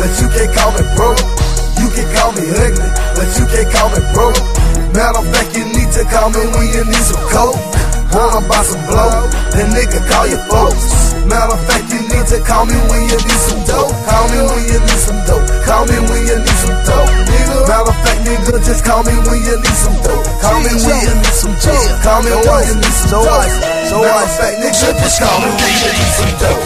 but you can't call me broke. You can call me ugly, but you can't call me broke. Matter of fact, you need to call me when you need some coke. Wanna buy some blow? Then nigga call your folks. Matter of fact, you need to call me when you need some dope. Call me when you need some dope. Just call me when you need some dope. Call me when you need some dope. Call me when you need some dope. Matter of fact, nigga, just call me when you need some dope.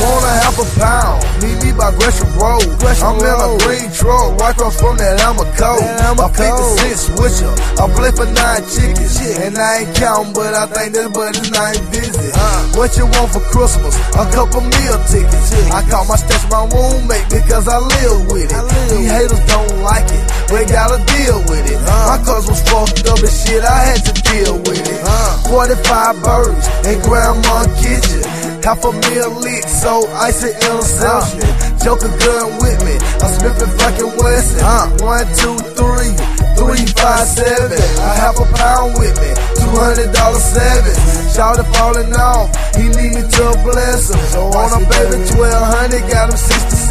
Wanna half a pound? Meet me by Gresham Road. I'm in a green truck, right across from that Alma Code. My 56 switcher. I play for nine chickens, and I ain't counting, but I think this buddy's not visit. What you want for Christmas? A couple meal tickets. I call my stash my roommate because I live with it. These haters don't like it, but gotta deal with it. My cuz was fucked up and shit, I had to deal with it. 45 birds in grandma's kitchen. Half a meal lit, so ice and interception. Joker gun with me, I'm sniffing fucking Wesson. One, two, three, three, five, seven. I have a pound with me, two hundred dollars seven. Shout it falling off, he need me to bless him. So on a baby, twelve hundred, got him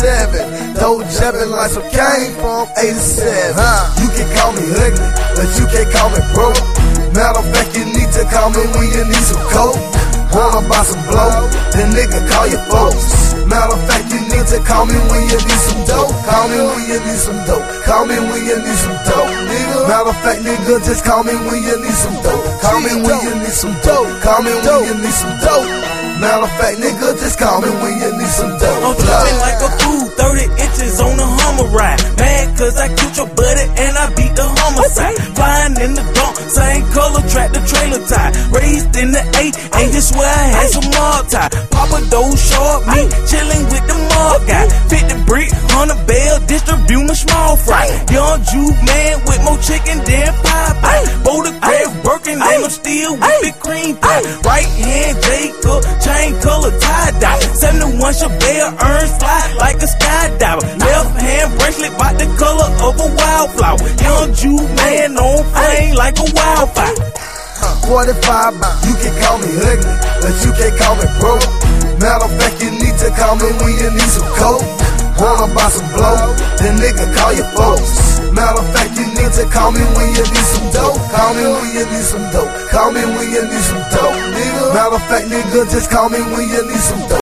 sixty-seven. Though jumping like some came from eighty-seven. You can call me ugly, but you can't call me broke. Matter of fact, you need to call me when you need some coke. Wanna buy some blow, then nigga call your folks. Matter of fact, you need to call me when you need some dope. Call me when you need some dope. Call me when you need some dope, nigga. Matter of fact, nigga, just call me when you need some dope. Call me when you need some dope. Call me when you need some dope. Matter of fact, nigga, just call me when you need some dope. I'm dripping like a fool, 30 inches on a Hummer ride. Mad cause I killed your buddy and I beat the homicide. Flying in the dump, same color, track the trailer tie. Raised in the eight, and this where I had some mob tie. Papa dough short, me chilling with the mob guy. 50 brick, 100 bell, distributing small fry. Young Jew man with more chicken than Popeye. I'm still with the cream pie. Right hand Jacob, chain color tie dye. 71 Chevelle, earns fly like a skydiver. Left hand bracelet, by the color of a wildflower. Young Jew man on flame like a wildfire. 45, you can call me ugly, but you can't call me broke. Matter of fact, you need to call me when you need some coke. Wanna buy some blow, then nigga call your folks. Matter of fact, you need to call me when you need some dope. Call me when you need some dope. Me when you need some dope, nigga. Matter of fact, nigga, just call me when you need some dope.